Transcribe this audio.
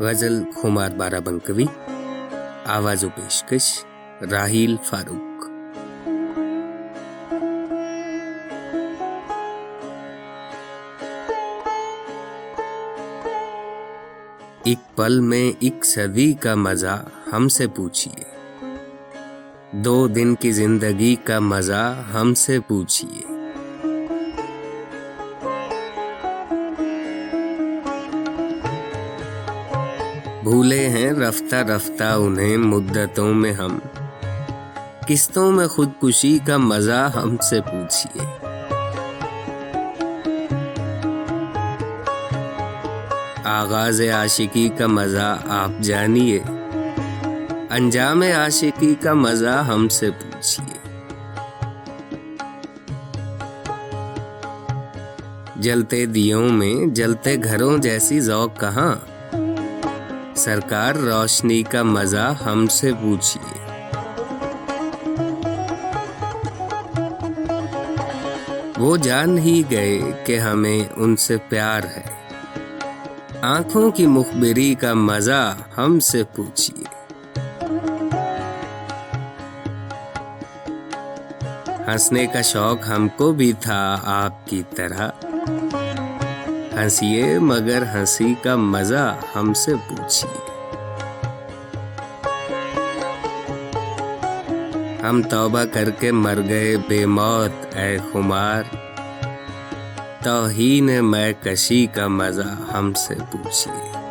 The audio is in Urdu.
غزل خمار بارہ بنکوی، آواز و پیشکش راہیل فاروق۔ ایک پل میں ایک صدی کا مزہ ہم سے پوچھئے۔ دو دن کی زندگی کا مزہ ہم سے پوچھئے۔ بھولے ہیں رفتہ رفتہ انہیں مدتوں میں ہم۔ قسطوں میں خودکشی کا مزہ ہم سے پوچھئے۔ آغاز عاشقی کا مزہ آپ جانیے۔ انجام عاشقی کا مزہ ہم سے پوچھئے۔ جلتے دیوں میں، جلتے گھروں جیسی ذوق کہاں؟ سرکار روشنی کا مزہ ہم سے پوچھئے۔ وہ جان ہی گئے کہ ہمیں ان سے پیار ہے۔ آنکھوں کی مخبری کا مزہ ہم سے پوچھئے۔ ہنسنے کا شوق ہم کو بھی تھا آپ کی طرح۔ ہنسیے، مگر ہنسی کا مزہ ہم سے پوچھیے۔ ہم توبہ کر کے مر گئے بے موت، اے خمار۔ توہین میں کشی کا مزہ ہم سے پوچھیے۔